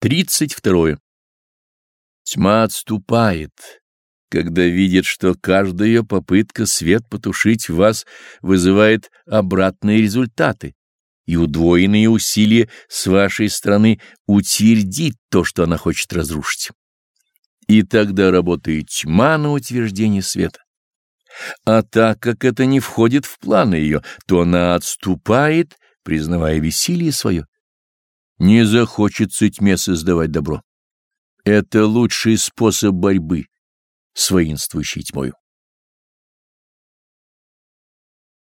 32. Тьма отступает, когда видит, что каждая ее попытка свет потушить в вас вызывает обратные результаты, и удвоенные усилия с вашей стороны утвердить то, что она хочет разрушить. И тогда работает тьма на утверждение света. А так как это не входит в планы ее, то она отступает, признавая бессилие свое. Не захочется тьме создавать добро. Это лучший способ борьбы с воинствующей тьмою.